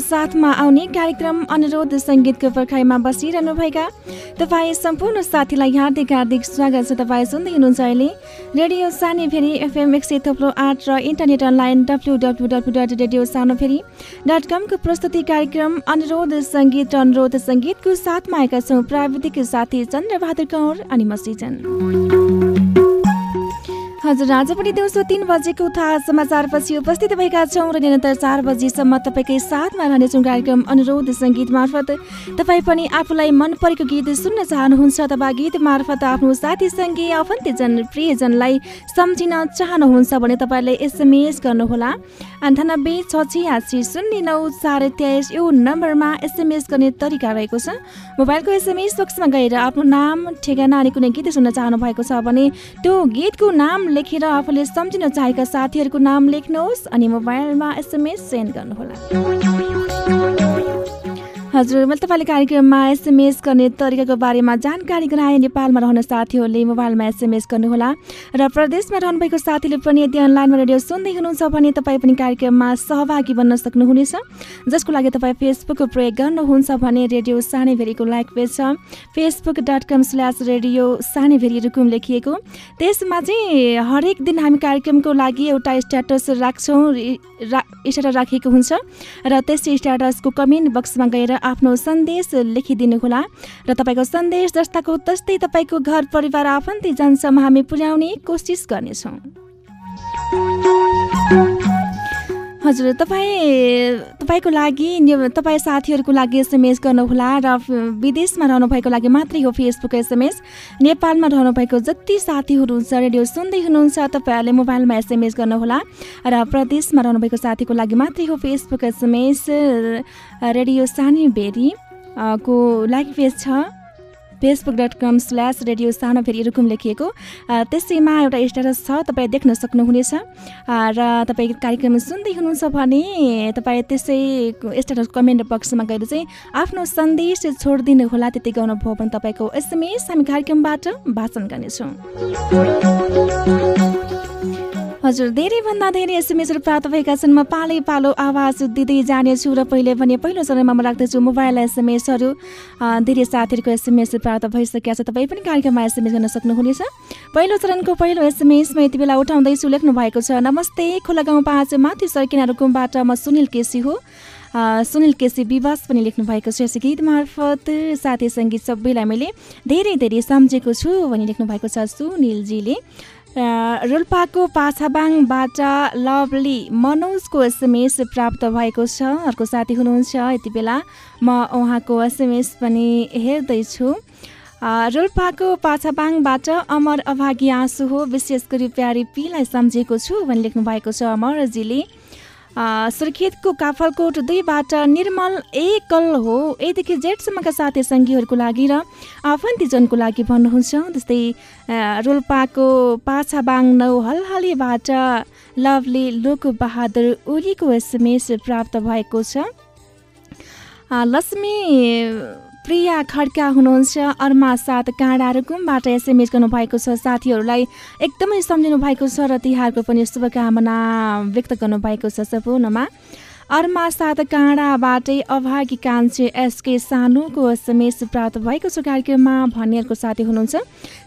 साथमा आउने कार्यक्रम अनुरोध सङ्गीतको पर्खाइमा बसिरहनुभएका तपाईँ सम्पूर्ण साथीलाई हार्दिक हार्दिक स्वागत छ। तपाईँ सुन्दै हुनुहुन्छ अहिले रेडियो सानी फेरि एफएम एक सय थोप्लो आठ र internet online W W W dot radio Sanibheri dot कमको प्रस्तुति कार्यक्रम अनुरोध सङ्गीत अनुरोध सङ्गीतको साथमा आएका छौँ प्राविधिक साथी चन्द्रबहादुर कौर अनि म सिजन हजुर आज पनि दिउँसो तिन बजेको उठा समाचारपछि उपस्थित भएका छौँ र निरन्तर चार बजीसम्म तपाईँकै साथमा रहनेछौँ कार्यक्रम अनुरोध सङ्गीत मार्फत। तपाईँ पनि आफूलाई मन परेको गीत सुन्न चाहनुहुन्छ अथवा गीत मार्फत आफ्नो साथीसँगै आफन्तजन प्रियजनलाई सम्झिन चाहनुहुन्छ भने तपाईँले एसएमएस गर्नुहोला। अन्ठानब्बे छ छियासी शून्य नौ चार तेइस यो नम्बरमा एसएमएस गर्ने तरिका रहेको छ। मोबाइलको एसएमएस बक्समा गएर आफ्नो नाम ठेगाना अनि कुनै गीत सुन्न चाहनु भएको छ भने त्यो गीतको नाम लेखेर आफूले सम्झिन चाहेका साथीहरूको नाम लेख्नुहोस् अनि मोबाइलमा एसएमएस सेन्ड गर्नुहोला। हजुर मैले तपाईँले कार्यक्रममा एसएमएस गर्ने तरिकाको बारेमा जानकारी गराए। नेपालमा रहने साथीहरूले मोबाइलमा एसएमएस गर्नुहोला र प्रदेशमा रहनुभएको साथीले पनि यदि अनलाइनमा रेडियो सुन्दै हुनुहुन्छ भने तपाईँ पनि कार्यक्रममा सहभागी बन्न सक्नुहुनेछ। जसको लागि तपाईँ फेसबुकको प्रयोग गर्नुहुन्छ भने रेडियो सानेभेरीको लाइक पेज छ Facebook dot com slash radio Sanibheri Rukum लेखिएको। त्यसमा चाहिँ हरेक दिन हामी कार्यक्रमको लागि एउटा स्ट्याटस राख्छौँ रा स्ट्याटस राखिएको हुन्छ र त्यस स्ट्याटसको कमेन्ट बक्समा गएर आफ्नो सन्देश लेखिदिनुहोला। र तपाईँको सन्देश जस्ताको तस्तै तपाईँको घर परिवार आफन्तजनसम्म हामी पुर्याउने कोसिस गर्नेछौँ। हजुर तपाईँ तपाईँको लागि तपाईँ साथीहरूको लागि एसएमएस गर्नुहोला र विदेशमा रहनुभएको लागि मात्रै हो फेसबुक एसएमएस। नेपालमा रहनुभएको जति साथीहरू हुन्छ रेडियो सुन्दै हुनुहुन्छ तपाईँहरूले मोबाइलमा एसएमएस गर्नुहोला र प्रदेशमा रहनुभएको साथीको लागि मात्रै हो facebook SMS. Radio Sanibheri को लाइक पेज छ। Facebook dot com slash radio Sanibheri Rukum लेखिएको। त्यसैमा एउटा स्ट्याटस छ तपाईँ देख्न सक्नुहुनेछ। र तपाईँ कार्यक्रम सुन्दै हुनुहुन्छ भने तपाईँ त्यसै स्ट्याटस कमेन्ट बक्समा गएर चाहिँ आफ्नो सन्देश छोडिदिनु होला। त्यति गर्नुभयो भने तपाईँको एसएमएस हामी कार्यक्रमबाट भाषण गर्नेछौँ। हजुर धेरैभन्दा धेरै एसएमएसहरू प्राप्त भएका छन्। म पालै पालो आवाज दिँदै जानेछु र पहिले भने पहिलो चरणमा म राख्दछु मोबाइल एसएमएसहरू। धेरै साथीहरूको एसएमएस प्राप्त भइसकेका छ। तपाईँ पनि कार्यक्रममा एसएमएस गर्न सक्नुहुनेछ। पहिलो चरणको पहिलो एसएमएसमा यति बेला उठाउँदैछु लेख्नु भएको छ नमस्ते खोला गाउँ पाँच माथि सर्किना रुकुमबाट म सुनिल केसी हो। सुनिल केसी विवास पनि लेख्नु भएको छ। यस गीत मार्फत साथी सङ्गीत सबैलाई मैले धेरै धेरै सम्झेको छु भनी लेख्नु भएको छ सुनिलजीले। रोल्पाको पाछाबाङबाट लभली मनोजको एसएमएस प्राप्त भएको छ। अर्को साथी हुनुहुन्छ। यति बेला म उहाँको एसएमएस पनि हेर्दैछु। रोल्पाको पाछाबाङबाट अमर अभागी आँसु हो। विशेष गरी प्यारी पीलाई सम्झेको छु। भनी लेख्नु भएको छ अमरजीले। सुर्खेतको काफलकोट दुईबाट निर्मल एकल हो। एदेखि जेठसम्मका साथी सङ्गीहरूको लागि र आफन्तीजनको लागि भन्नुहुन्छ। त्यस्तै रोल्पाको पाछाबाङ नौ हलहलीबाट लभली लोक बहादुर ओलीको एसएमएस प्राप्त भएको छ। लक्ष्मी प्रिया खड्का हुनुहुन्छ अर्मा साथ काँडा रुकुमबाट एसएमएस गर्नुभएको छ। साथीहरूलाई एकदमै सम्झिनु भएको छ र तिहारको पनि शुभकामना व्यक्त गर्नुभएको छ सम्पूर्णमा अर्मा साथ काँडाबाटै अभागी कान्छे एसके सानुको एसएमएस प्राप्त भएको छ कार्यक्रममा भन्नेहरूको साथी हुनुहुन्छ।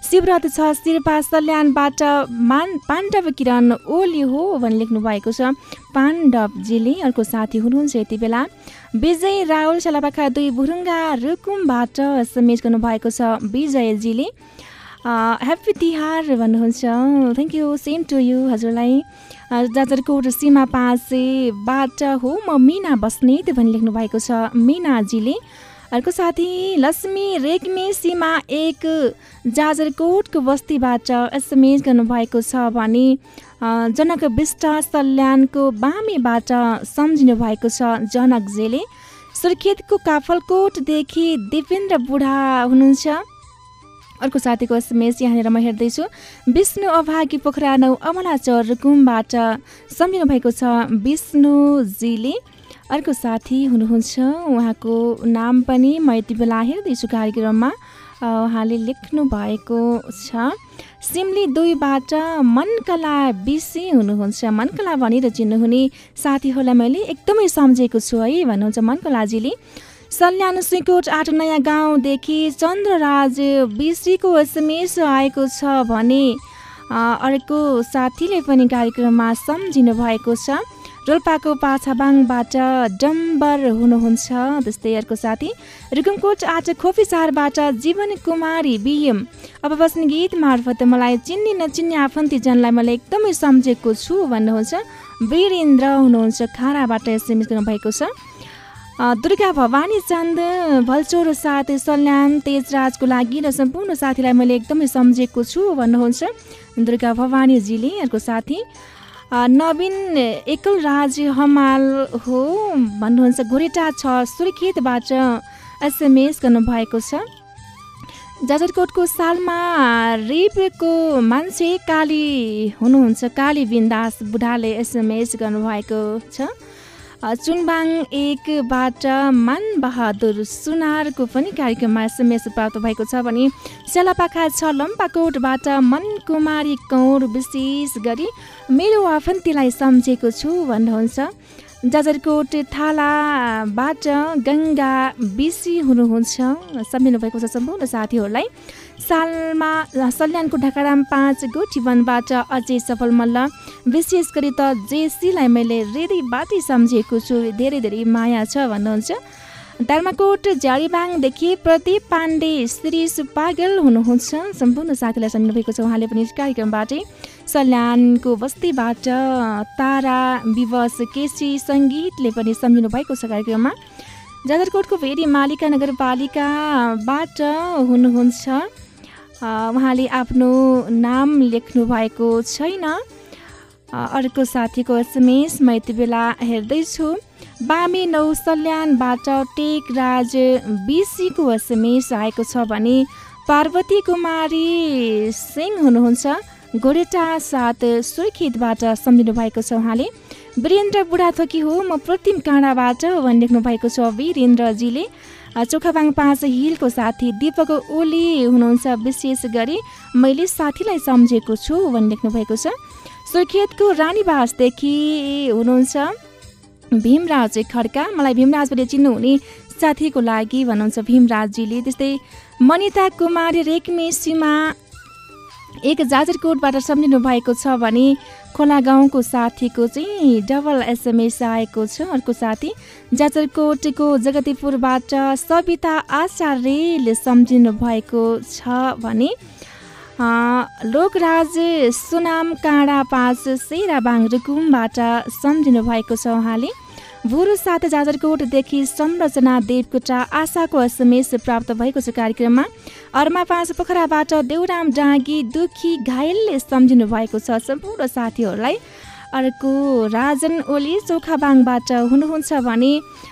शिवरथ छ शिरपा सल्यानबाट मान पाण्डव किरण ओली हो भनी लेख्नु भएको छ। पाण्डवजीले अर्को साथी हुनुहुन्छ यति बेला। विजय राहुल सेलापाखा दुई बुरुङ्गा रुकुमबाट एसएमएस गर्नुभएको छ। विजयजीले ह्याप्पी तिहार भन्नुहुन्छ thank you same to you हजुरलाई जाजरकोट सीमा पाँचबाट हो म मिना बस्नेत भनी लेख्नु भएको छ मिनाजीले अर्को साथी लक्ष्मी रेग्मी सीमा एक जाजरकोटको बस्तीबाट एसएमएस गर्नुभएको छ भने जनक विष्ट सल्यानको बामीबाट सम्झिनु भएको छ जनकजेले सुर्खेतको काफलकोटदेखि दिपेन्द्र बुढा हुनुहुन्छ अर्को साथीको एसएमएस यहाँनिर म हेर्दैछु। विष्णु अभागी पोखरा नौ अमलाचर रुकुमबाट सम्झिनु भएको छ विष्णुजीले। अर्को साथी हुनुहुन्छ उहाँको नाम पनि म यति बेला हेर्दैछु कार्यक्रममा। उहाँले लेख्नु भएको छ सिमली दुईबाट मनकला बिसी हुनुहुन्छ। मनकला भनेर चिन्नुहुने साथीहरूलाई मैले एकदमै सम्झेको छु है भन्नुहुन्छ मनकलाजीले। सल्यान सुइकोट आठ नयाँ गाउँदेखि चन्द्रराज बिसीको एसएमएस आएको छ भने अर्को साथीले पनि कार्यक्रममा सम्झिनु भएको छ। रोल्पाको पाछाबाङबाट डम्बर हुनुहुन्छ त्यस्तै अर्को साथी। रुकुमकोट आठ खोपी चारबाट जीवन कुमारी बिएम। अब बस्ने गीत मार्फत मलाई चिन्ने नचिन्ने आफन्तीजनलाई मैले एकदमै सम्झेको छु भन्नुहुन्छ। वीरेन्द्र हुनुहुन्छ खाराबाट एसएमएस गर्नुभएको छ। दुर्गा भवानी चन्द भल्चोर साथ सल्यान तेजराजको लागि र सम्पूर्ण साथीलाई मैले एकदमै सम्झेको छु भन्नुहुन्छ दुर्गा भवानीजीले। अर्को साथी नवीन एकल राज हमाल हो भन्नुहुन्छ घोरेटा छ सुर्खेतबाट एसएमएस गर्नुभएको छ। जाजरकोटको सालमा रेपको मान्छे काली हुनुहुन्छ काली बिन्दास बुढाले एसएमएस गर्नुभएको छ। चुनबाङ एकबाट मान बहादुर सुनारको पनि कार्यक्रममा एसएमएस प्राप्त भएको छ भने सेलापाखा छ लम्पाकोटबाट मन कुमारी कौर विशेष गरी मेरो आफन्तीलाई सम्झेको छु भन्नुहुन्छ। जाजरकोट थालाबाट गङ्गा बिसी हुनुहुन्छ। सम्झिनु भएको छ सम्पूर्ण साथीहरूलाई। सालमा सल्यानको ढाकाराम पाँच गोठीवनबाट अझै सफल मल्ल विशेष गरी त जेसीलाई मैले हृदयबाटै सम्झेको छु। धेरै धेरै माया छ भन्नुहुन्छ। धर्मकोट झ्याडीबाङदेखि प्रदीप पाण्डे श्री सुपागल हुनुहुन्छ। सम्पूर्ण साथीलाई सम्झिनु भएको छ उहाँले पनि कार्यक्रमबाटै। सल्यानको बस्तीबाट तारा विवश केसी सङ्गीतले पनि सम्झिनु भएको छ कार्यक्रममा। जाजरकोटको भेरी मालिका नगरपालिकाबाट हुनुहुन्छ। उहाँले आफ्नो नाम लेख्नु भएको छैन अर्को साथीको एसएमएस म यति बेला हेर्दैछु। बामे नौ सल्यानबाट टेक राज बिसीको एसएमएस आएको छ भने पार्वती कुमारी सिंह हुनुहुन्छ। गोरेटा साथ सुर्खेतबाट सम्झिनु भएको छ उहाँले। वीरेन्द्र बुढाथोकी हो। म प्रतिम काँडाबाट भनि लेख्नु भएको छ। वीरेन्द्रजीले चोखाबाङ पाँच हिलको साथी दिपक ओली हुनुहुन्छ। विशेष गरी मैले साथीलाई सम्झेको छु भनि लेख्नु भएको छ। सुर्खेतको रानीवासदेखि हुनुहुन्छ भीमराज खड्का। मलाई भीमराजबाट चिन्नुहुने साथीको लागि भन्नुहुन्छ भीमराजजीले। त्यस्तै मनिता कुमारी रेग्मी सीमा एक जाजरकोटबाट सम्झिनु भएको छ भने खोला गाउँको साथीको चाहिँ डबल एसएमएस आएको छ। अर्को साथी जाजरकोटको जगतीपुरबाट सविता आचार्यले सम्झिनु भएको छ भने लोकराज सुनाम काँडा पाँच सेराबाङ रुकुमबाट सम्झिनु भएको छ उहाँले। भुरु साथ जाजरकोटदेखि संरचना देवकोटा आशाको एसएमएस प्राप्त भएको छ कार्यक्रममा। अर्मा पाँच पोखराबाट देउराम डाँगी दुखी घायलले सम्झिनु भएको छ सम्पूर्ण साथीहरूलाई। अर्को राजन ओली चोखाबाङबाट हुनुहुन्छ भने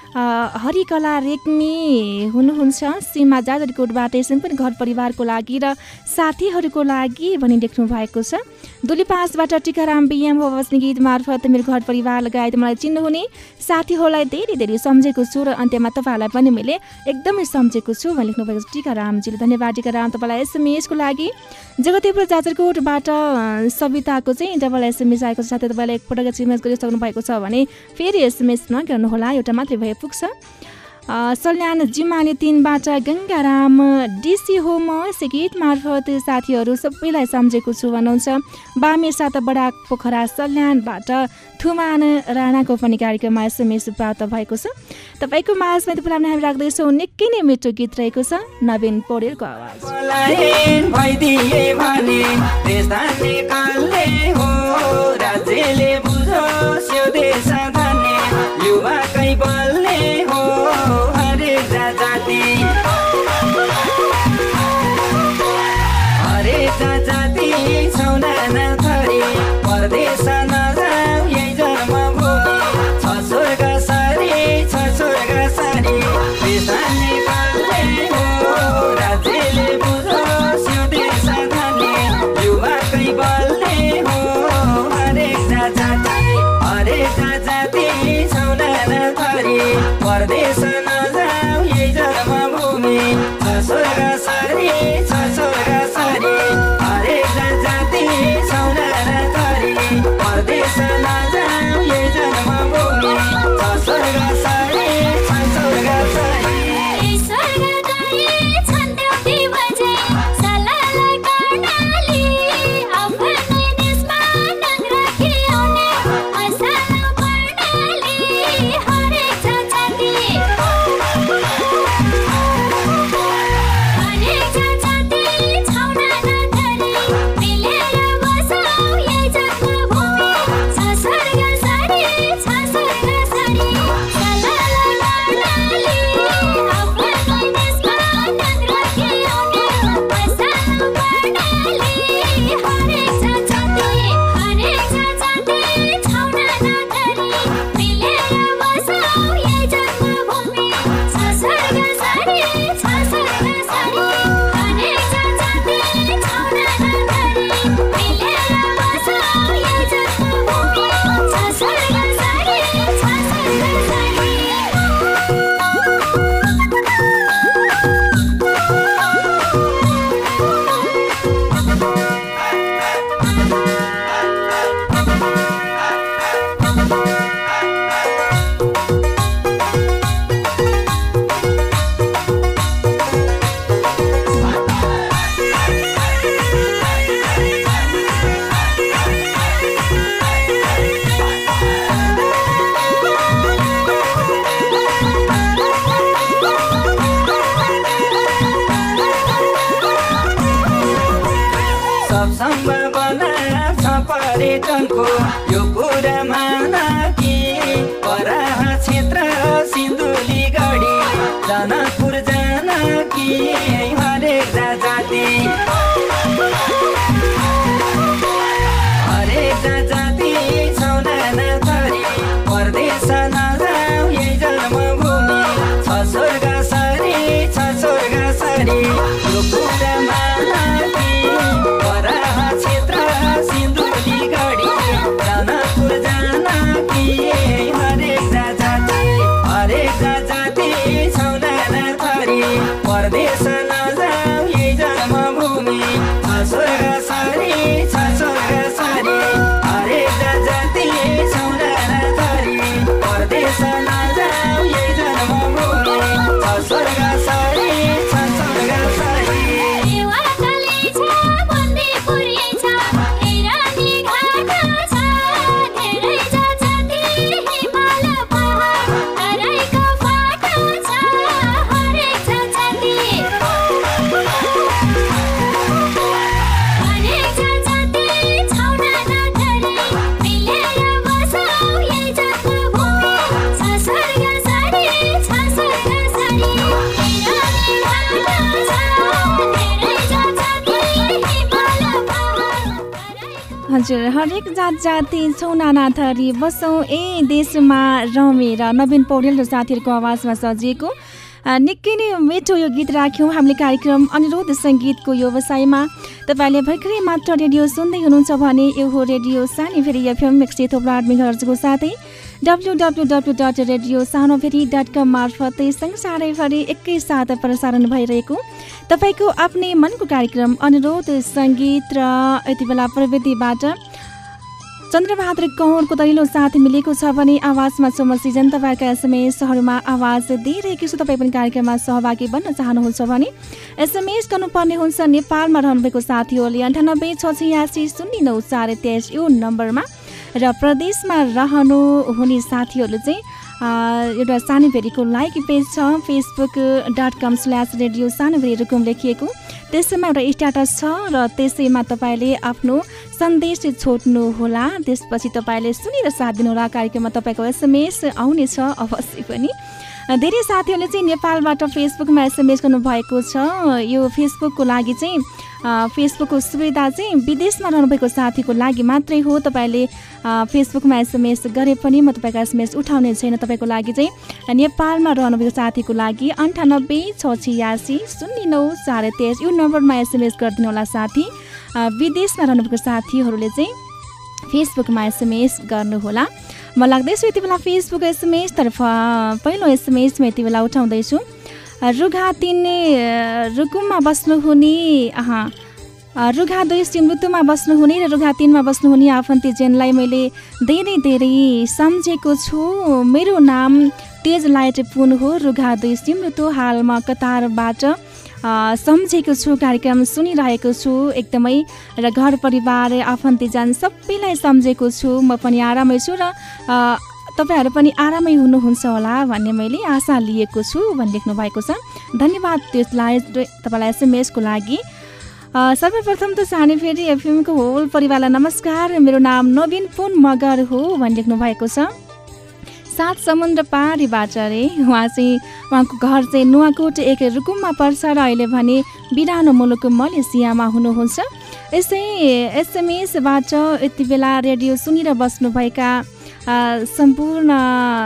हरिकला रेग्मी हुनुहुन्छ। सीमा जाजरकोटबाट यसै पनि घर परिवारको लागि र साथीहरूको लागि भनी लेख्नु भएको छ। दुली पाँचबाट टिकाराम बिएम बस्ने गीत मार्फत मेरो घर परिवार लगायत मलाई चिन्नुहुने साथीहरूलाई धेरै धेरै सम्झेको छु र अन्त्यमा तपाईँहरूलाई पनि मैले एकदमै सम्झेको छु भने लेख्नु भएको छ। टिकारामजीले धन्यवाद टिकाराम तपाईँलाई एसएमएसको लागि। जगतीपुर जाजरकोटबाट सविताको चाहिँ डबल एसएमएस आएको साथै तपाईँलाई एकपटक एसएमएस गरिसक्नु भएको छ भने फेरि एसएमएस नगर्नुहोला एउटा मात्रै भए पुग्छ। सल्यान जिमाने तिनबाट गङ्गाराम डिसी होम गीत मार्फत साथीहरू सबैलाई सम्झेको छु भन्नुहुन्छ। बामे सात बडा पोखरा सल्यानबाट थुमान राणाको पनि कार्यक्रममा एसएमएस प्राप्त भएको छ। तपाईँको माझमा तपाईँलाई हामी राख्दैछौँ। निकै नै मिठो गीत रहेको छ। नवीन पौडेलको आवाज। पर्यटनको यो कुरामा कि पराह क्षेत्र सिन्धुली गढी जनकपुर जान हजुर हरेक जात जाति छौ नाना थरी बसौँ। ए देशमा रमेर नवीन पौडेल र साथीहरूको आवाजमा सजिएको। निकै नै मिठो यो गीत राख्यौँ। हामीले कार्यक्रम अनुरोध सङ्गीतको व्यवसायमा। तपाईँले भर्खरै मात्र रेडियो सुन्दै हुनुहुन्छ भने यो हो रेडियो सानी फेरि एफएम एक सय थोप्रो आठ साथै। W W W dot radio Sanibheri dot com मार्फत संसारैभरि एकैसाथ प्रसारण भइरहेको तपाईँको आफ्नै मनको कार्यक्रम अनुरोध सङ्गीत र यति बेला प्रविधिबाट चन्द्रबहादुर कौरको दैलो साथ मिलेको छ भने आवाजमा सोम सिजन तपाईँका एसएमएसहरूमा आवाज दिइरहेको छु। तपाईँ पनि कार्यक्रममा सहभागी बन्न चाहनुहुन्छ भने एसएमएस गर्नुपर्ने हुन्छ। नेपालमा रहनुभएको साथीहरूले अन्ठानब्बे छ छयासी शून्य नौ चार तेइस यो नम्बरमा र प्रदेशमा रहनु हुने साथीहरूले चाहिँ एउटा सानोभेरीको लाइक पेज छ Facebook dot com slash radio Sanibheri Rukum लेखिएको। त्यसैमा एउटा स्ट्याटस छ र त्यसैमा तपाईँले आफ्नो सन्देश छोड्नुहोला। त्यसपछि तपाईँले सुनेर साथ दिनुहोला। कार्यक्रममा तपाईँको एसएमएस आउनेछ अवश्य पनि। धेरै साथीहरूले चाहिँ नेपालबाट फेसबुकमा एसएमएस गर्नुभएको छ। यो फेसबुकको लागि चाहिँ फेसबुकको सुविधा चाहिँ विदेशमा रहनुभएको साथीको लागि मात्रै हो। तपाईँले फेसबुकमा एसएमएस गरे पनि म तपाईँको एसएमएस उठाउने छैन। तपाईँको लागि चाहिँ नेपालमा रहनुभएको साथीको लागि अन्ठानब्बे छ छियासी शून्य नौ चार तेइस यो नम्बरमा एसएमएस गरिदिनु होला साथी। विदेशमा रहनुभएको साथीहरूले चाहिँ फेसबुकमा एसएमएस गर्नुहोला म लाग्दैछु यति बेला फेसबुक एसएमएसतर्फ पहिलो एसएमएस म यति बेला उठाउँदैछु। रुघा तिन्ने रुकुममा बस्नुहुने रुघा दुई सिमृतुमा बस्नुहुने र रुघा तिनमा बस्नुहुने आफन्तीजनलाई मैले धेरै धेरै सम्झेको छु। मेरो नाम तेज लाइट पुन हो रुघा दुई सिमृतु हाल म कतारबाट सम्झेको छु कार्यक्रम सुनिरहेको छु एकदमै र घर परिवार आफन्तीजन सबैलाई सम्झेको छु। म पनि आरामै छु र तपाईँहरू पनि आरामै हुनुहुन्छ होला भन्ने मैले आशा लिएको छु भनी लेख्नु भएको छ। धन्यवाद त्यसलाई तपाईँलाई एसएमएसको लागि। सर्वप्रथम त सानी फेरि एफएमको होल परिवारलाई नमस्कार। मेरो नाम नवीन पुन मगर हो भनी लेख्नु भएको छ। सात समुद्र पारीबाट अरे उहाँ चाहिँ उहाँको घर चाहिँ नुवाकोट एक रुकुममा पर्छ र अहिले भने बिरानो मुलुक मलेसियामा हुनुहुन्छ। यसै एसएमएसबाट यति बेला रेडियो सुनेर बस्नुभएका सम्पूर्ण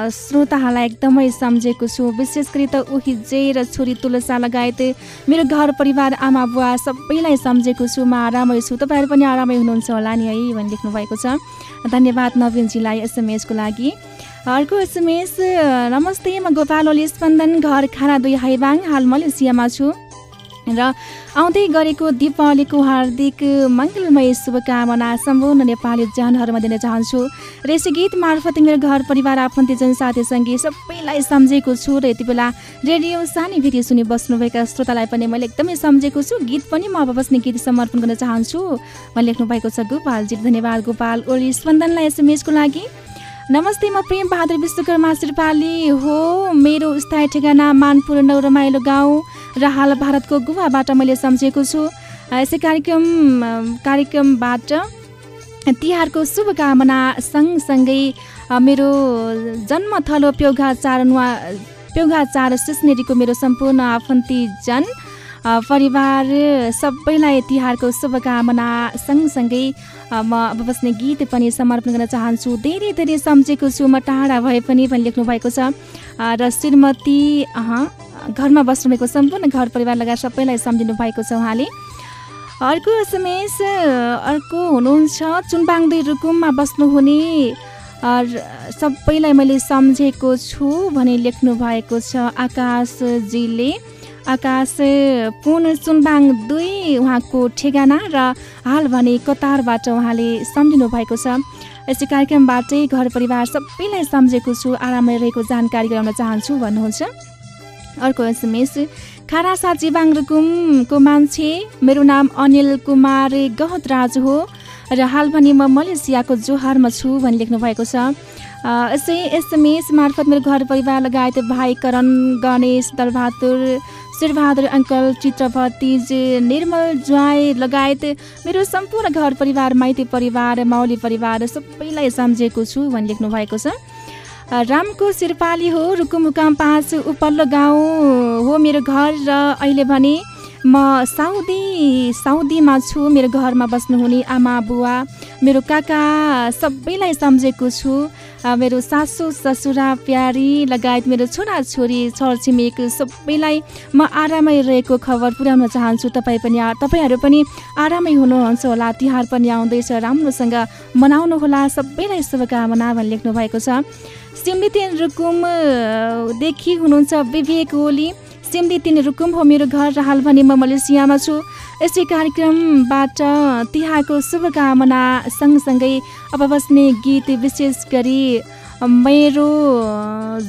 श्रोताहरूलाई एकदमै सम्झेको छु। विशेष गरी त उही जे र छोरी तुलसा लगायत मेरो घर परिवार आमा बुवा सबैलाई सम्झेको छु। म आरामै छु। तपाईँहरू पनि आरामै हुनुहुन्छ होला नि है भनी लेख्नु भएको छ। धन्यवाद नवीनजीलाई एसएमएसको लागि। अर्को एसएमएस नमस्ते म गोपाल ओली स्पन्दन घर खाना दुई हाइबाङ हाल मलेसियामा छु। र आउँदै गरेको दीपावलीको हार्दिक मङ्गलमय शुभकामना सम्पूर्ण नेपाली जनहरूमा दिन चाहन्छु। र यसै गीत मार्फत मेरो घर परिवार आफन्तीजन साथी सङ्गी सबैलाई सम्झेको छु र यति बेला रेडियो सानी भिडियो सुनि बस्नुभएका श्रोतालाई पनि मैले एकदमै सम्झेको छु। गीत पनि म अब बस्ने गीत समर्पण गर्न चाहन्छु। मैले लेख्नु भएको छ गोपालजी धन्यवाद गोपाल ओली स्पन्दनलाई एसएमएसको लागि। नमस्ते म प्रेम बहादुर विश्वकर्मा श्रीपाली हो। मेरो स्थायी ठेगाना मानपुर नौ रमाइलो गाउँ। र हाल भारतको गुवाबाट मैले सम्झेको छु। यसै कार्यक्रम कार्यक्रमबाट तिहारको शुभकामना सँगसँगै मेरो जन्मथलो प्यौघा चार नुवा प्यौघा चार सुस्नेरीको मेरो सम्पूर्ण आफन्तीजन परिवार सबैलाई तिहारको शुभकामना सँगसँगै म अब बस्ने गीत पनि समर्पण गर्न चाहन्छु। धेरै धेरै सम्झेको छु। म टाढा भए पनि पनि लेख्नु भएको छ। र श्रीमती घरमा बस्नुभएको सम्पूर्ण घर परिवार लगायत सबैलाई सम्झिनु भएको छ उहाँले। अर्को एसएमएस अर्को हुनुहुन्छ चुनबाङ्दै रुकुममा बस्नुहुने। सबैलाई मैले सम्झेको छु भने लेख्नु भएको छ आकाशजीले। आकाश पुन चुनबाङ दुई उहाँको ठेगाना र हाल भने कतारबाट उहाँले सम्झिनु भएको छ। यसै कार्यक्रमबाटै घर परिवार सबैलाई सम्झेको छु आरामै रहेको जानकारी गराउन चाहन्छु भन्नुहुन्छ। अर्को एसएमएस खारासा जिबाङ रुकुमको मान्छे मेरो नाम अनिल कुमार गहत हो र हाल भने म मलेसियाको जोहारमा छु भनी लेख्नु भएको छ। यसै एसएमएस मार्फत मेरो घर परिवार लगायत भाइ करण गणेश दलबहादुर शेरबहादुर अङ्कल चित्रपतिज निर्मल ज्वाई लगायत मेरो सम्पूर्ण घर परिवार माइती परिवार माउली परिवार सबैलाई सम्झेको छु भनी लेख्नु भएको छ। रामको सिरपाली हो रुकुमुकाम पाँच उपल्लो गाउँ हो मेरो घर र अहिले भने म साउदी साउदीमा छु मेरो घरमा बस्नुहुने आमा बुवा मेरो काका सबैलाई सम्झेको छु। मेरो सासु ससुरा प्यारी लगायत मेरो छोराछोरी छरछिमेक सबैलाई म आरामै रहेको खबर पुर्याउन चाहन्छु। तपाईँ पनि तपाईँहरू पनि आरामै हुनुहुन्छ होला तिहार पनि आउँदैछ। राम्रोसँग मनाउनुहोला सबैलाई शुभकामना भनी लेख्नु भएको छ। सिमलितेन रुकुमदेखि हुनुहुन्छ विवेक ओली सिमली तिन रुकुम हो मेरो घर हाल भने म मलेसियामा छु। यसै कार्यक्रमबाट तिहारको शुभकामना सँगसँगै अब बस्ने गीत विशेष गरी मेरो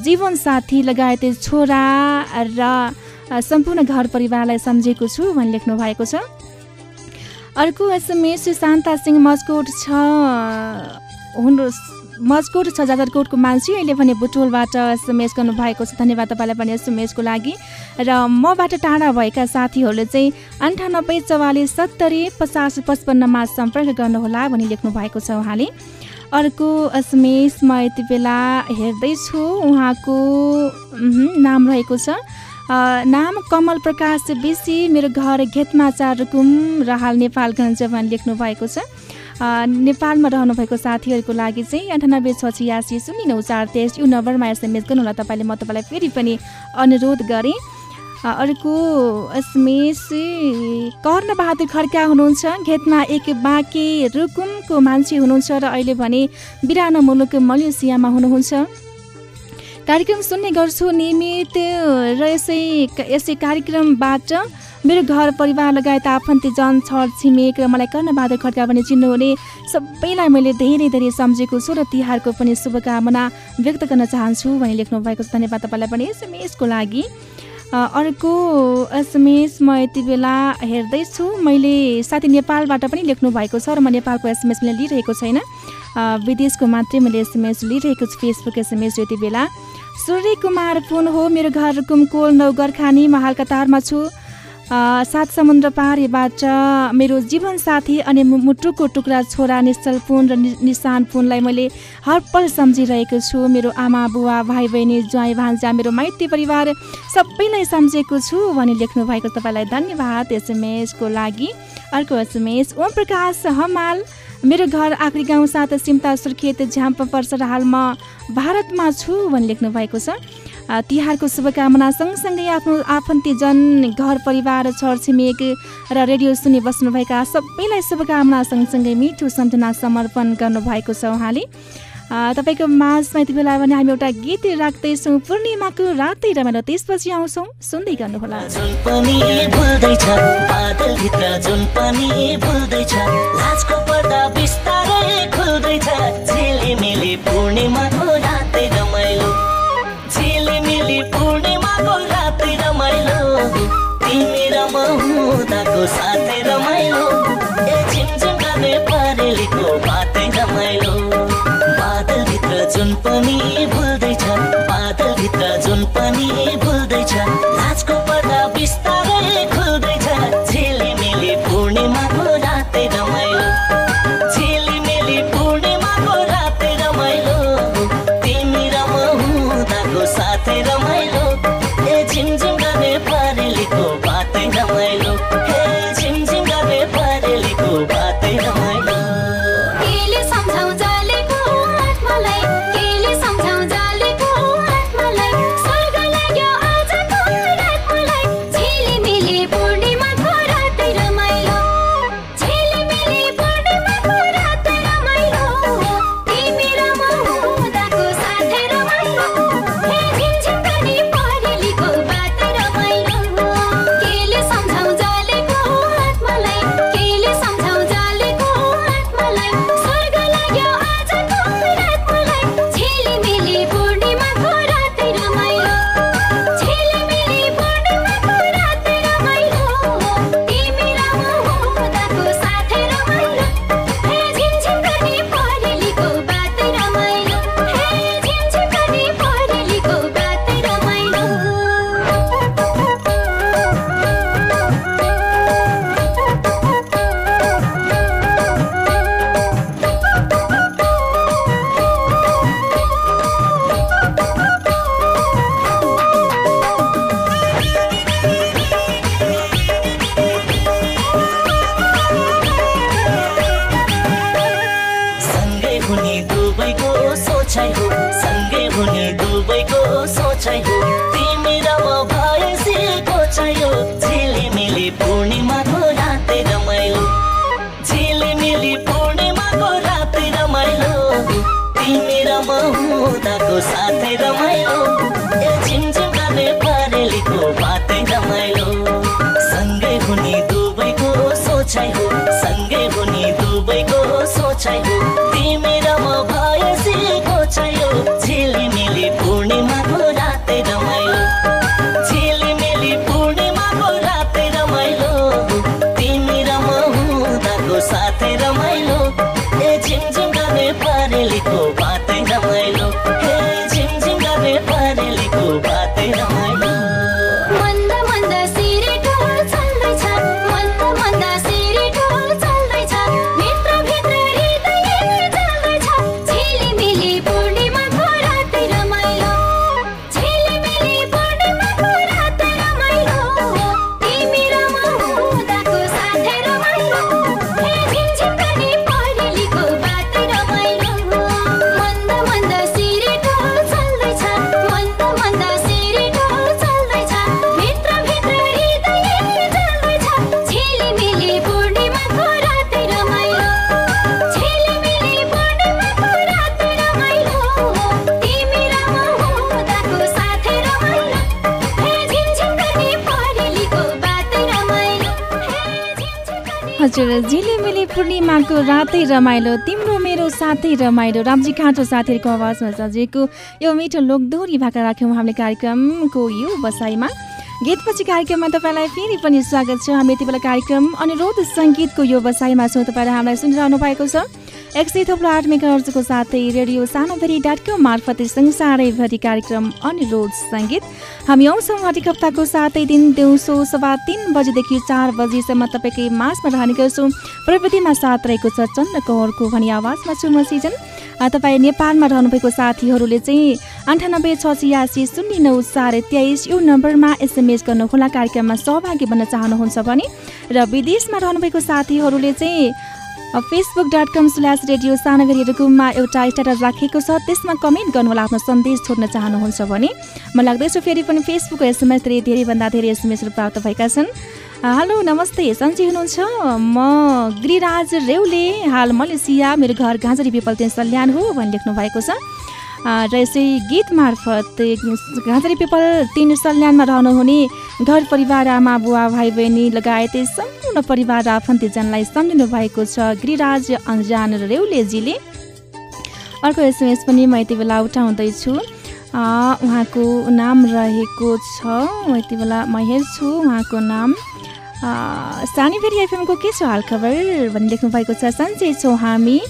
जीवनसाथी लगायत छोरा र सम्पूर्ण घर परिवारलाई सम्झेको छु भनी लेख्नु भएको छ। अर्को एसएमएस शान्ता सिंह मस्कोट छ। हुनु मजकोट छ जाजरकोटको मान्छे। अहिले पनि बुटोलबाट एसएमएस गर्नुभएको छ। धन्यवाद तपाईँलाई पनि एसएमएसको लागि। र मबाट टाढा भएका साथीहरूले चाहिँ अन्ठानब्बे चौवालिस सत्तरी पचास पचपन्नमा सम्पर्क गर्नुहोला भनी लेख्नु भएको छ उहाँले। अर्को एसएमएस म यति बेला हेर्दैछु। उहाँको नाम रहेको छ। नाम कमल प्रकाश बेसी मेरो घर घेतमाचा रुकुम र हाल नेपालगञ्ज भनी लेख्नु भएको छ। नेपालमा रहनुभएको साथीहरूको लागि चाहिँ अन्ठानब्बे छ छियासी शून्य नौ चार तेइस यो नम्बरमा एसएमएस गर्नुहोला। तपाईँले म तपाईँलाई फेरि पनि अनुरोध गरेँ। अर्को एसएमएस कर्णबहादुर खड्का हुनुहुन्छ। घेतमा एक बाँके रुकुमको मान्छे हुनुहुन्छ र अहिले भने बिरानो मुलुक मलेसियामा हुनुहुन्छ। कार्यक्रम सुन्ने गर्छु। नियमित र यसै यसै कार्यक्रमबाट मेरो घर परिवार लगायत आफन्तीजन छर छिमेक र मलाई कर्णबहादुर खड्का पनि चिन्नुहुने सबैलाई मैले धेरै धेरै सम्झेको छु र तिहारको पनि शुभकामना व्यक्त गर्न चाहन्छु भनी लेख्नु भएको छ। धन्यवाद तपाईँलाई पनि एसएमएसको लागि। अर्को एसएमएस म यति बेला हेर्दैछु। मैले साथी नेपालबाट पनि लेख्नु भएको छ र म नेपालको एसएमएस मैले लिइरहेको छैन। विदेशको मात्रै मैले एसएमएस लिइरहेको छु फेसबुक एसएमएस यति बेला। सूर्य कुमार पुन हो मेरो घर कुमकोल नौ गर्खानी हाल कतारमा छु। सात समुद्र पारीबाट मेरो जीवनसाथी अनि मुटुको टुक्रा छोरा निश्चल पुन र निशान पुनलाई मैले हरपल सम्झिरहेको छु। मेरो आमा बुवा भाइ बहिनी ज्वाइँ भान्जा मेरो माइती परिवार सबैलाई सम्झेको छु भनी लेख्नु भएको तपाईँलाई धन्यवाद। एसएमएसको लागि अर्को एसएमएस ओम प्रकाश हमाल। मेरो घर आखरी गाउँ साथ सिम्ता सुर्खेत झ्याम्प पर्छ र हाल म भारतमा छु भनी लेख्नु भएको छ। तिहारको शुभकामना सँगसँगै आफ्नो आफन्तीजन घर परिवार छरछिमेक र रेडियो सुनि बस्नुभएका सबैलाई शुभकामना सँगसँगै मिठो सम्झना समर्पण गर्नुभएको छ उहाँले। तपाईँको माझमा यति बेला भने हामी एउटा गीत राख्दैछौँ। पूर्णिमाको रातै रमाइलो त्यसपछि आउँछौँ। सुन्दै गर्नुहोला। पूर्णिमाको तिमी रमाउँदाको साथै रमाइलो रातै रमाइलो तिम्रो मेरो साथै रमाइलो। रामजी काँटो साथीहरूको आवाजमा सजिएको यो मिठो लोकदोरी भाका राख्यौँ हामीले कार्यक्रमको यो बसाइमा। गीतपछि कार्यक्रममा तपाईँलाई फेरि पनि स्वागत छ। हामी यति बेला कार्यक्रम अनुरोध सङ्गीतको यो बसाइमा छौँ। तपाईँले हामीलाई सुनिरहनु भएको छ। एक सय थोप्लो आठ मेगाहर्जको साथै रेडियो सानोभरि डट कम मार्फत संसारैभरि कार्यक्रम अनुरोध सङ्गीत। हामी आउँछौँ हरेक हप्ताको सातै दिन दिउँसो सभा तिन बजीदेखि चार बजीसम्म तपाईँकै मासमा रहने गर्छौँ। प्रविधिमा साथ रहेको छ चन्द्र कौरको भनी आवाजमा छु म सिजन तपाईँ नेपालमा रहनुभएको साथीहरूले चाहिँ अन्ठानब्बे छ छियासी शून्य नौ चार तेइस यो नम्बरमा एसएमएस गर्नुहोला कार्यक्रममा सहभागी बन्न चाहनुहुन्छ भने। र विदेशमा रहनुभएको साथीहरूले चाहिँ Facebook dot com slash radio सानगरी रुकुममा एउटा स्ट्याटस राखेको छ। त्यसमा कमेन्ट गर्नुहोला आफ्नो सन्देश छोड्न चाहनुहुन्छ भने। म लाग्दैछु फेरि पनि फेसबुक एसएमएस धेरै धेरैभन्दा धेरै एसएमएसहरू प्राप्त भएका छन्। हेलो नमस्ते सन्चै हुनुहुन्छ? म गिरिराज रेउले हाल मलेसिया मेरो घर गाँजरी पिपल सल्यान हो भनी लेख्नु भएको छ। र यसै गीत मार्फत घाँचरी पिपल तिन सल्यानमा रहनुहुने घर परिवार आमा बुवा भाइ बहिनी लगायत सम्पूर्ण परिवार आफन्तीजनलाई सम्झिनु भएको छ। गिरिराज अन्जान रेउलेजीले। अर्को एसएमएस पनि म यति बेला उठाउँदैछु। उहाँको नाम रहेको छ म यति बेला म हेर्छु उहाँको नाम। अ, सानीभेरी एफएमको के छ हालखबर? भनी लेख्नु भएको छ सन्चै छौँ हामी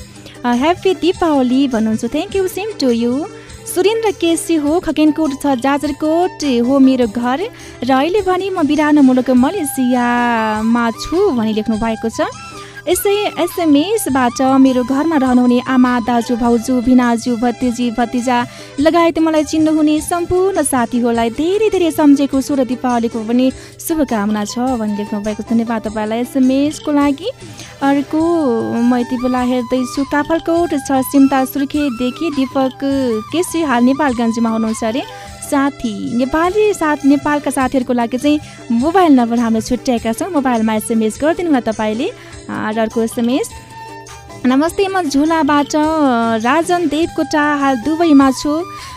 ह्याप्पी दिपावली भन्नुहुन्छ. Thank you same to you Surendra KC हो खकेनकोट छ जाजरकोट हो मेरो घर। र अहिले भने म बिरानो मुलुक मलेसियामा छु भनी लेख्नु भएको छ। यसै एसएमएसबाट मेरो घरमा रहनुहुने आमा दाजु भाउजू भिनाजु भतिजी भतिजा लगायत मलाई चिन्नुहुने सम्पूर्ण साथीहरूलाई धेरै धेरै सम्झेको छु र दिपावलीको पनि शुभकामना छ। भनी लेख्नु भएको छ धन्यवाद तपाईँलाई एसएमएसको लागि। अर्को म यति बेला हेर्दैछु काफलकोट छ सिमता सुर्खेतदेखि दिपक केसी हाल नेपालगञ्जमा हुनुहुन्छ अरे। साथी। नेपाली साथ नेपालका साथीहरूको लागि चाहिँ मोबाइल नम्बर हामीले छुट्याएका छौँ। मोबाइलमा एसएमएस गरिदिनु होला तपाईँले र अर्को एसएमएस। नमस्ते म झुलाबाट राजन देवकोटा हाल दुबईमा छु।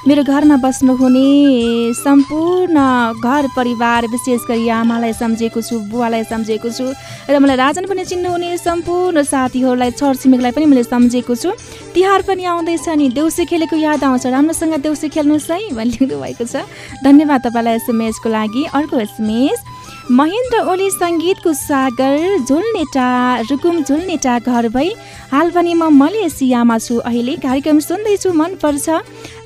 मेरो घरमा बस्नुहुने सम्पूर्ण घर परिवार विशेष गरी आमालाई सम्झेको छु बुवालाई सम्झेको छु र मलाई राजन पनि चिन्नुहुने सम्पूर्ण साथीहरूलाई छरछिमेकलाई पनि मैले सम्झेको छु। तिहार पनि आउँदैछ नि देउसी खेलेको याद आउँछ। राम्रोसँग देउसी खेल्नुहोस् है भनी लेख्नु भएको छ। धन्यवाद तपाईँलाई एसएमएसको लागि। अर्को एसएमएस महेन्द्र ओली सङ्गीतको सागर झुल्नेटा रुकुम झुल्नेटा घर भई हाल पनि म मलेसियामा छु। अहिले कार्यक्रम सुन्दैछु मनपर्छ।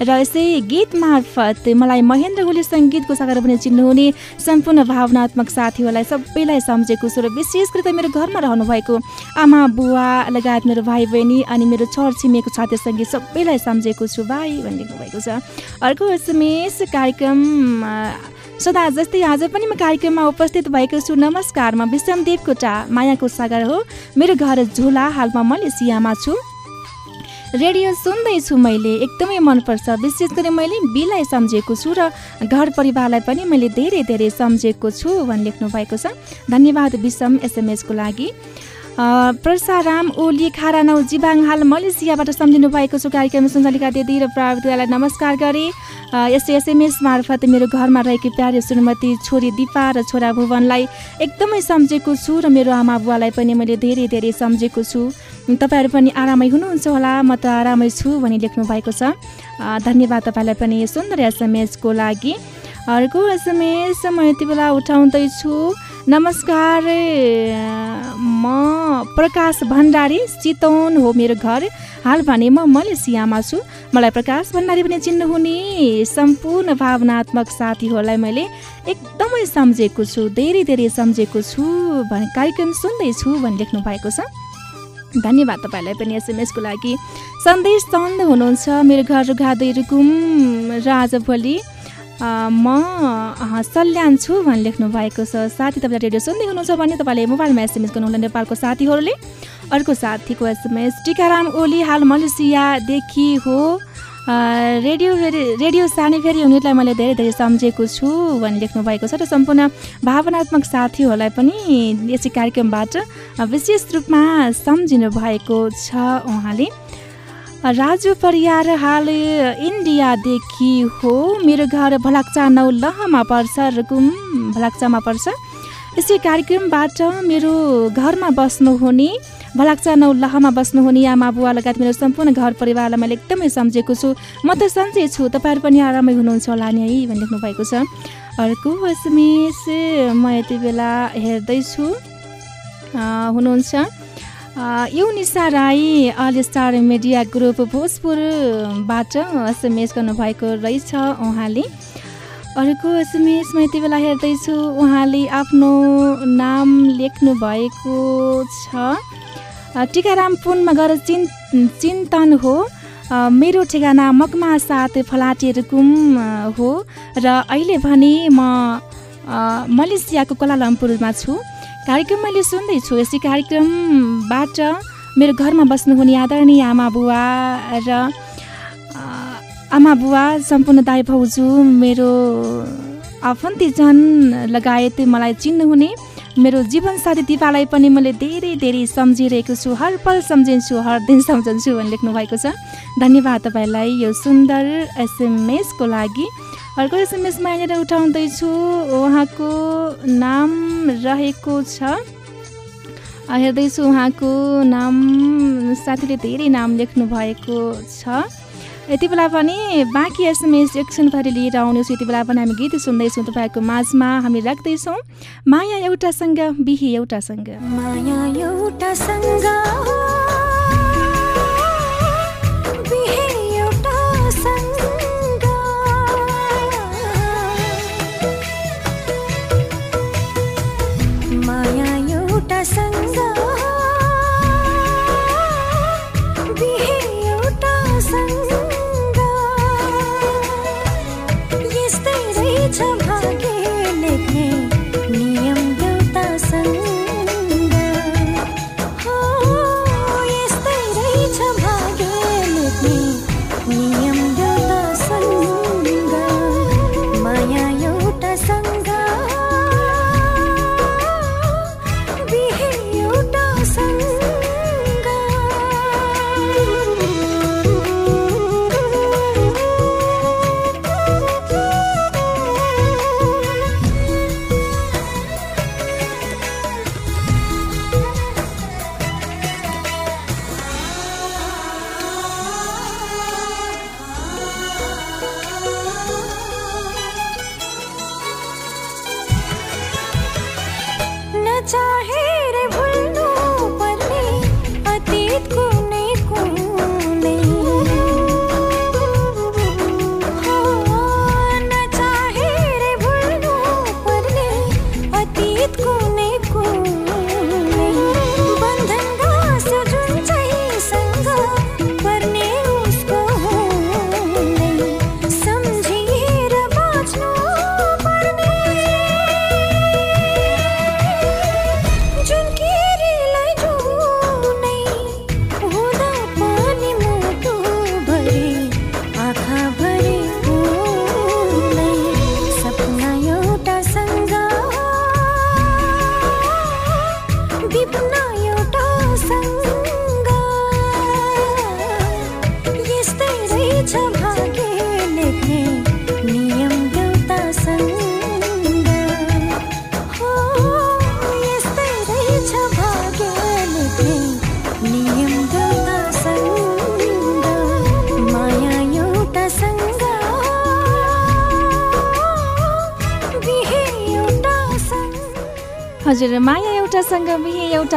र यसै गीत मार्फत मलाई महेन्द्र ओली सङ्गीतको सागर पनि चिन्नुहुने सम्पूर्ण भावनात्मक साथीहरूलाई सबैलाई सम्झेको छु र विशेष गरी त मेरो घरमा रहनुभएको आमा बुवा लगायत मेरो भाइ बहिनी अनि मेरो छर छिमेको साथी सङ्गीत सबैलाई सम्झेको छु। भाइ भनिदिनु भएको छ। अर्को एसएमएस कार्यक्रम सदा जस्तै आज पनि म कार्यक्रममा उपस्थित भएको छु। नमस्कार म विश्राम देवकोटा मायाको सागर हो। मेरो घर झोला हालमा मलेसियामा छु। रेडियो सुन्दैछु मैले एकदमै मनपर्छ। विशेष गरी मैले बिलाई सम्झेको छु र घर परिवारलाई पनि मैले धेरै धेरै सम्झेको छु भनी लेख्नु भएको छ। धन्यवाद विषम एसएमएसको लागि। प्रसाराम ओली खारा नौ जिबाङ हाल मलेसियाबाट सम्झिनु भएको छु कार्यक्रम सञ्चालिका दिदी र प्राविधिकलाई नमस्कार गरे। अ, यस्तै एसएमएस मार्फत मेरो घरमा रहेकी प्यारे श्रीमती छोरी दिपा र छोरा भुवनलाई एकदमै सम्झेको छु र मेरो आमा बुवालाई पनि मैले धेरै धेरै सम्झेको छु। तपाईँहरू पनि आरामै हुनुहुन्छ होला म त आरामै छु भनी लेख्नु भएको छ। धन्यवाद तपाईँलाई पनि सुन्दर एसएमएसको लागि। अर्को एसएमएस म यति बेला उठाउँदैछु नमस्कार म प्रकाश भण्डारी चितवन हो मेरो घर। हाल भने म मलेसियामा छु। मलाई प्रकाश भण्डारी पनि चिन्नुहुने सम्पूर्ण भावनात्मक साथीहरूलाई मैले एकदमै सम्झेको छु धेरै धेरै सम्झेको छु भने कार्यक्रम सुन्दैछु भनी लेख्नु भएको छ। धन्यवाद तपाईँलाई पनि एसएमएसको लागि। सन्देश चन्द हुनुहुन्छ मेरो घर रुघादै रुकुम र आजभोलि म सल्यान छु भनी लेख्नु भएको छ। साथी तपाईँले रेडियो सुन्दै हुनुहुन्छ भने तपाईँले मोबाइलमा एसएमएस गर्नुहोला नेपालको साथीहरूले अर्को साथीको एसएमएस टिकाराम ओली हाल मलेसियादेखि हो। रेडियो फेरि- रेडियो सानी फेरि युनिटलाई मैले धेरै धेरै सम्झेको छु भनी लेख्नु भएको छ। र सम्पूर्ण भावनात्मक साथीहरूलाई पनि यसै कार्यक्रमबाट विशेष रूपमा सम्झिनु भएको छ उहाँले। राजु परियार हाल इन्डियादेखि हो। मेरो घर भलाक्चा नौ लहमा पर्छ रुकुम भलाक्चामा पर्छ। यसै कार्यक्रमबाट मेरो घरमा बस्नुहुने भलाक्चा नौ लहमा बस्नुहुने आमा बुवा लगायत मेरो सम्पूर्ण घर परिवारलाई मैले एकदमै सम्झेको छु। म त सन्चै छु तपाईँहरू पनि आरामै हुनुहुन्छ होला नि है भनी लेख्नु भएको छ। अर्को एसएमएस म यति बेला हेर्दैछु। हुनुहुन्छ। Yunisa Rai All Star Media Group भोजपुरबाट SMS गर्नुभएको रहेछ उहाँले। अर्को एसएमएसमा यति बेला हेर्दैछु उहाँले आफ्नो नाम लेख्नु भएको छ। टिकाराम पुनमा गएर चिन् चिन्तन हो। मेरो ठेगाना मकमा साथ फलाटे रुकुम हो। र अहिले भने म मलेसियाको कोलालम्पुरमा छु। कार्यक्रम मैले सुन्दैछु यसै कार्यक्रमबाट मेरो घरमा बस्नुहुने आदरणीय आमा बुवा र आमा बुवा सम्पूर्ण दाई भाउजू मेरो आफन्तीजन लगायत मलाई चिन्नुहुने मेरो जीवनसाथी दिपालाई पनि मैले धेरै धेरै सम्झिरहेको छु। हर पल सम्झिन्छु हर दिन सम्झन्छु भनी लेख्नु भएको छ। धन्यवाद तपाईँलाई यो सुन्दर एसएमएसको लागि। अर्को एसएमएसमा यहाँनिर उठाउँदैछु उहाँको नाम रहेको छ हेर्दैछु उहाँको नाम साथीले धेरै नाम लेख्नु भएको छ यति बेला पनि बाँकी एसएमएस एकछिनभरि लिएर आउनेछु यति बेला पनि हामी गीत सुन्दैछौँ तपाईँहरूको माझमा हामी राख्दैछौँ माया एउटासँग बिही एउटासँग माया एउटासँग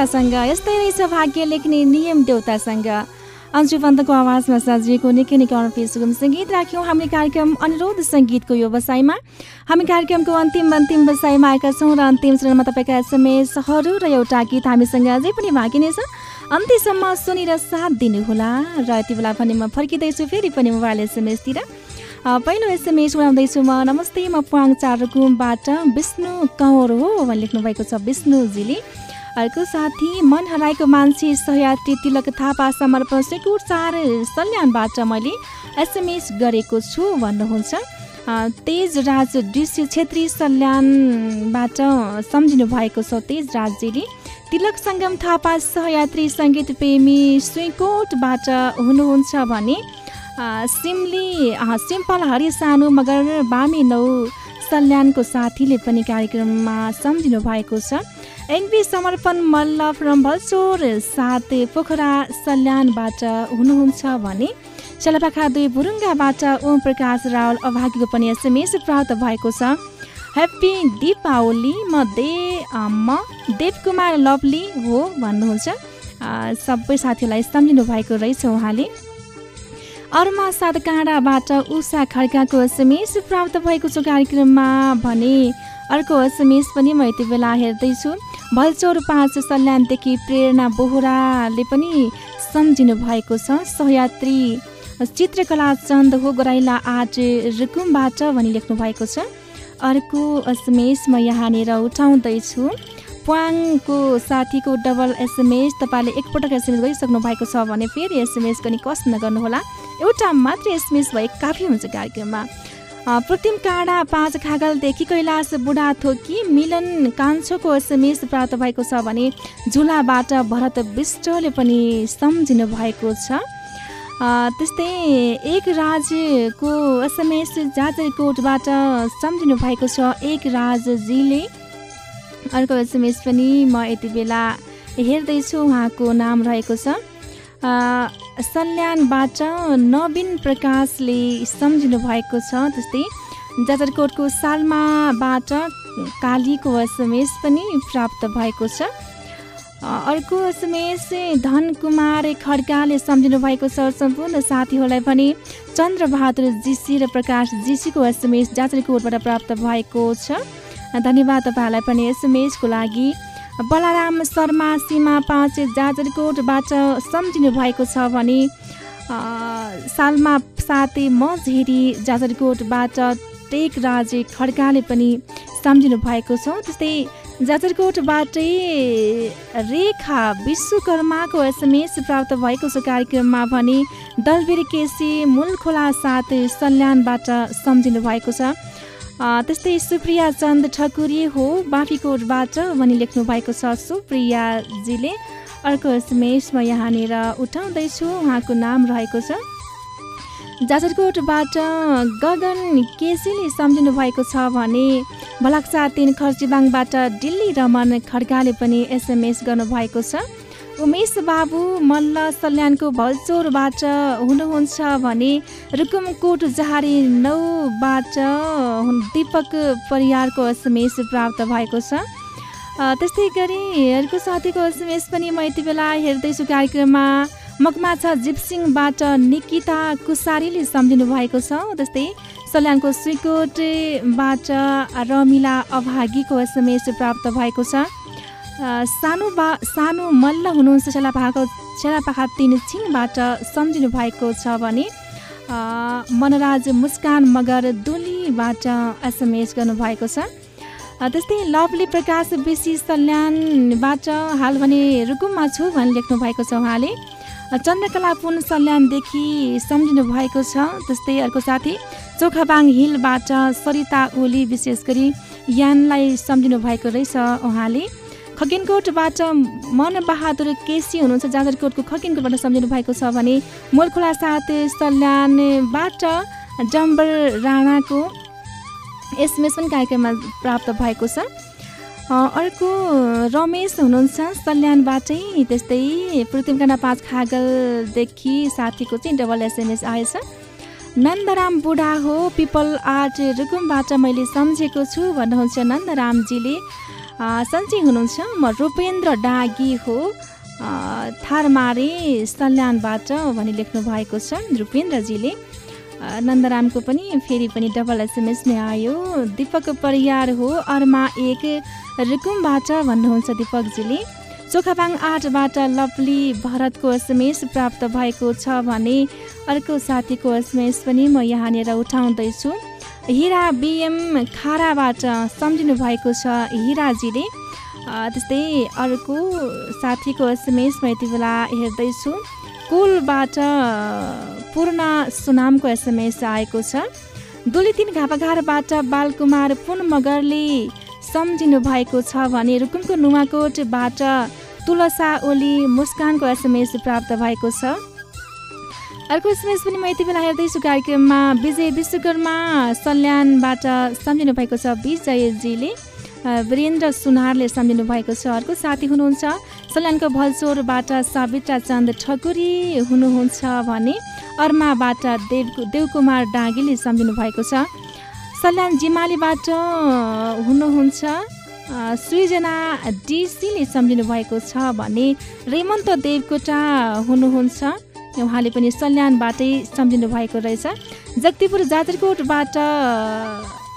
एउटासँग यस्तै रहेछ भाग्य लेख्ने नियम देउतासँग अन्जु पन्तको आवाजमा सजिएको निकै निकै अर्पी सुगम सङ्गीत राख्यौँ। हामीले कार्यक्रम अनुरोध सङ्गीतको व्यवसायमा हामी कार्यक्रमको अन्तिम अन्तिम व्यवसायमा आएका छौँ र अन्तिम चरणमा तपाईँका एसएमएसहरू र एउटा गीत हामीसँग अझै पनि बाँकी नै छ। अन्त्यसम्म सुनेर साथ दिनुहोला र यति बेला पनि म फर्किँदैछु फेरि पनि मोबाइल एसएमएसतिर। पहिलो एसएमएस उडाउँदैछु म। नमस्ते म पुवाङ चारुकुमबाट विष्णु कौर हो। लेख्नुभएको छ विष्णुजीले। अर्को साथी मन हराएको मान्छे सहयात्री तिलक थापा समर्पण सेकुर चार सल्यानबाट मैले एसएमएस गरेको छु भन्नुहुन्छ। तेज राज डिसी छेत्री सल्यानबाट सम्झिनु भएको छ तेज राजजीले तिलक सङ्गम थापा सहयात्री सङ्गीत प्रेमी सुइकोटबाट हुनुहुन्छ भने सिमली सिम्पल हरि सानो मगर बामी नौ सल्यानको साथीले पनि कार्यक्रममा सम्झिनु भएको छ। एनबी समर्पण मल्ल फ्रम भल्चोर सात पोखरा सल्यानबाट हुनुहुन्छ भने चलपाखा दुई भुरुङ्गाबाट ओम प्रकाश रावल अभागीको पनि एसएमएस प्राप्त भएको छ। ह्याप्पी दीपावली म दे म देवकुमार लभली हो भन्नुहुन्छ। सबै साथीहरूलाई सम्झिनु भएको रहेछ उहाँले। अरूमा सात काँडाबाट उषा खड्काको एसएमएस प्राप्त भएको छ कार्यक्रममा भने अर्को एसएमएस पनि म यति बेला हेर्दैछु। भलचौर पाँच सल्यानदेखि प्रेरणा बोहराले पनि सम्झिनु भएको छ सहयात्री। चित्रकला चन्द हो गराइला आर्ट रुकुमबाट भनी लेख्नु भएको छ। अर्को एसएमएस म यहाँनिर उठाउँदैछु। प्वाङको साथीको डबल एसएमएस तपाईँले एकपटक एसएमएस गरिसक्नु भएको छ भने फेरि एसएमएस पनि कष्ट नगर्नुहोला। एउटा मात्र एसएमएस भए काफी हुन्छ कार्यक्रममा। प्रतिम काँडा पाँच खागलदेखि कैलाश बुढा थोकी मिलन कान्छोको एसएमएस प्राप्त भएको छ भने झुलाबाट भरत विष्टले पनि सम्झिनु भएको छ। त्यस्तै एक राजको एसएमएस जाजरकोटबाट सम्झिनु भएको छ। एक राजजीले अर्को एसएमएस पनि म यति बेला हेर्दैछु उहाँको नाम रहेको छ। सल्यानबाट नवीन प्रकाशले सम्झिनु भएको छ त्यस्तै जाजरकोटको सालमाबाट कालीको एसएमएस पनि प्राप्त भएको छ। अर्को एसएमएस धनकुमार खड्काले सम्झिनु भएको छ सम्पूर्ण साथीहरूलाई पनि चन्द्रबहादुर जीसी र प्रकाश जीसीको एसएमएस जाजरकोटबाट प्राप्त भएको छ। धन्यवाद तपाईँहरूलाई पनि एसएमएसको लागि। बलाराम शर्मा सीमा पाँच जाजरकोटबाट सम्झिनु भएको छ भने सालमा साथै म झेरी जाजरकोटबाट टेकराज खड्काले पनि सम्झिनु भएको छ। त्यस्तै जाजरकोटबाटै रेखा विश्वकर्माको एसएमएस प्राप्त भएको छ कार्यक्रममा भने दलबीर केसी मूलखोला साथ सल्यानबाट सम्झिनु भएको छ। त्यस्तै सुप्रिया चन्द ठकुरी हो बाफीकोटबाट भनी लेख्नु भएको छ सुप्रियाजीले। अर्को एसएमएस म यहाँनिर उठाउँदैछु उहाँको नाम रहेको छ। जाजरकोटबाट गगन केसीले सम्झिनु भएको छ भने भलाक्सा तिन खर्चिबाङबाट दिल्ली रमन खड्काले पनि एसएमएस गर्नुभएको छ। उमेश बाबु मल्ल सल्यानको भलचोरबाट हुनुहुन्छ भने रुकुमकोट जहारी नौबाट दीपक परियारको एसएमएस प्राप्त भएको छ। त्यस्तै गरी अर्को साथीको एसएमएस पनि म यति बेला हेर्दैछु कार्यक्रममा। मकमाछा जिपसिङबाट निकिता कुसारीले सम्झिनु भएको छ। त्यस्तै सल्यानको सुइकोटबाट रमिला अभागीको एसएमएस प्राप्त भएको छ। सानो बा सानो मल्ल हुनुहुन्छ सेलापाखाको सेलापाखा तिन छिङबाट सम्झिनु भएको छ भने मनराज मुस्कान मगर दुलीबाट एसएमएस गर्नुभएको छ। त्यस्तै लभली प्रकाश बेसी सल्यानबाट हाल भने रुकुममा छु भने लेख्नु भएको छ उहाँले। चन्द्रकला पुन सल्यानदेखि सम्झिनु भएको छ। त्यस्तै अर्को साथी चोखाबाङ हिलबाट सरिता ओली विशेष गरी यानलाई सम्झिनु भएको रहेछ उहाँले। खगिनकोटबाट मनबहादुर केसी हुनुहुन्छ जाजरकोटको खगिनकोटबाट सम्झिनु भएको छ भने मोलखोला साथ सल्यानबाट जम्बर राणाको एसएमएस पनि कार्यक्रममा प्राप्त भएको छ। अर्को रमेश हुनुहुन्छ सल्यानबाटै त्यस्तै पृथ्वीकाण्ड पाँच खागलदेखि साथीको चाहिँ डबल एसएमएस आएछ। नन्दराम बुढा हो पिपल आर्ट रुकुमबाट मैले सम्झेको छु भन्नुहुन्छ नन्दरामजीले। सन्चै हुनुहुन्छ म रूपेन्द्र डागी हो थारमारे सल्यानबाट भनी लेख्नु भएको छ रूपेन्द्रजीले नन्दरामको पनि फेरि पनि डबल एसएमएसमै आयो दिपक परियार हो अरमा एक रुकुमबाट भन्नुहुन्छ दिपकजीले चोखाबाङ आठबाट लभली भरतको एसएमएस प्राप्त भएको छ भने अर्को साथीको एसएमएस पनि म यहाँनिर उठाउँदैछु हिरा बिएम खाराबाट सम्झिनु भएको छ हिराजीले। त्यस्तै अर्को साथीको एसएमएस म यति बेला हेर्दैछु। कुलबाट पूर्ण सुनामको एसएमएस आएको छ। दुली तिन घापाघारबाट बालकुमार पुन मगरले सम्झिनु भएको छ भने रुकुमको नुवाकोटबाट तुलसा ओली मुस्कानको एसएमएस प्राप्त भएको छ। अर्को एसएमएस पनि म यति बेला हेर्दैछु कार्यक्रममा। विजय विश्वकर्मा सल्यानबाट सम्झिनु भएको छ विजयजीले। वीरेन्द्र सुनारले सम्झिनु भएको छ अर्को साथी हुनुहुन्छ। सल्यानको भलचोरबाट सावित्रा चन्द ठकुरी हुनुहुन्छ भने अर्माबाट देव देवकुमार डाँगीले सम्झिनु भएको छ। सल्यान जिमालीबाट हुनुहुन्छ। सृजना डिसीले सम्झिनु भएको छ भने रेमन्त देवकोटा हुनुहुन्छ। उहाँले पनि सल्यानबाटै सम्झिनु भएको रहेछ। जगतिपुर जाजरकोटबाट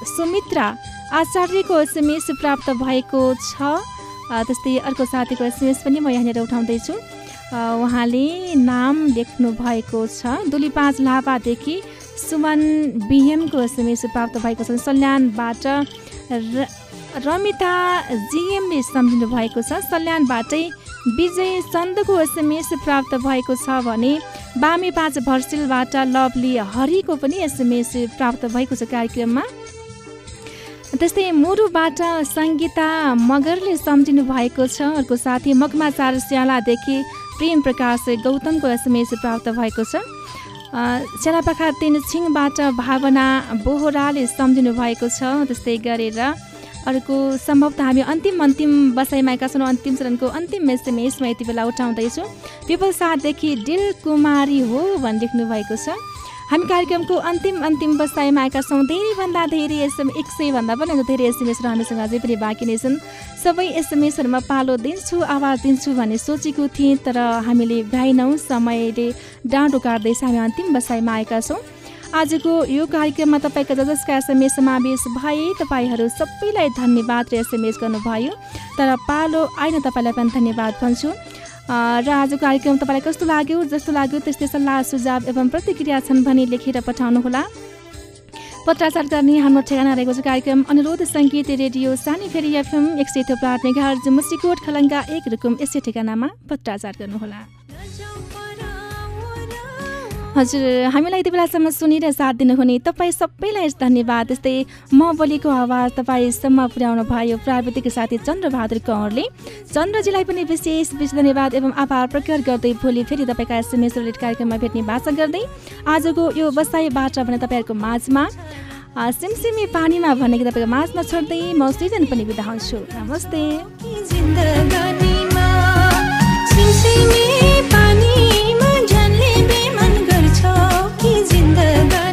सुमित्रा आचार्यको एसएमएस प्राप्त भएको छ। त्यस्तै अर्को साथीको एसएमएस पनि म यहाँनिर उठाउँदैछु। उहाँले नाम लेख्नु भएको छ। दुली पाँच लाभादेखि सुमन बिएमको एसएमएस प्राप्त भएको छ। सल्यानबाट र रमिता जिएमले सम्झिनु भएको छ। सल्यानबाटै विजय चन्दको एसएमएस प्राप्त भएको छ भने बामे पाँच भर्सिलबाट लभली हरिको पनि एसएमएस प्राप्त भएको छ कार्यक्रममा। त्यस्तै मुरुबाट सङ्गीता मगरले सम्झिनु भएको छ। अर्को साथी मकमा चार स्यालादेखि प्रेम प्रकाश गौतमको एसएमएस प्राप्त भएको छ। स्यालापाखा तिन छिङबाट भावना बोहराले सम्झिनु भएको छ। त्यस्तै गरेर अर्को सम्भवतः हामी अन्तिम अन्तिम बसाइमा आएका छौँ अन्तिम चरणको अन्तिम एसएमएस म यति बेला उठाउँदैछु। पिपल साथदेखि डिल कुमारी हो भनी लेख्नु भएको छ। हामी कार्यक्रमको अन्तिम अन्तिम बसाइमा आएका छौँ। धेरैभन्दा धेरै एसएम एक सयभन्दा पनि धेरै एसएमएसहरू हामीसँग अझै पनि बाँकी नै छन्। सबै एसएमएसहरूमा पालो दिन्छु आवाज दिन्छु भन्ने सोचेको थिएँ तर हामीले भ्याएनौँ समयले डाँडो काट्दैछ। हामी अन्तिम बसाइमा आएका छौँ। आजको यो कार्यक्रममा तपाईँका जसका एसएमएस समावेश भए तपाईँहरू सबैलाई धन्यवाद र एसएमएस गर्नुभयो। तर पालो आइन तपाईँलाई पनि धन्यवाद भन्छु। र आजको कार्यक्रम तपाईँलाई कस्तो लाग्यो जस्तो लाग्यो त्यस्तै सल्लाह सुझाव एवं प्रतिक्रिया छन् भने लेखेर पठाउनुहोला। पत्राचार गर्ने हाम्रो ठेगाना रहेको छ कार्यक्रम अनुरोध सङ्गीत रेडियो सानी फेरि एफएम एक सय थोप्ला मेगाहर्ज मुसिकोट खलङ्गा एक रुकुम यसै ठेगानामा पत्राचार गर्नुहोला। हजुर हामीलाई यति बेलासम्म सुनेर साथ दिनुहुने तपाईँ सबैलाई धन्यवाद। त्यस्तै म बोलेको आवाज तपाईँसम्म पुर्याउनु भयो। प्राविधिक साथी चन्द्रबहादुर कौरले। चन्द्रजीलाई पनि विशेष विशेष धन्यवाद एवं आभार प्रकट गर्दै भोलि फेरि तपाईँका एसएमएस रिलेटेड कार्यक्रममा भेट्ने भाषा गर्दै आजको यो बसाइबाट भने तपाईँहरूको माझमा। सिमसिमी पानीमा भनेको तपाईँको माझमा छोड्दै म सृजन पनि बिदा हुन्छु। नमस्ते। the night.